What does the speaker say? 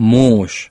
موش.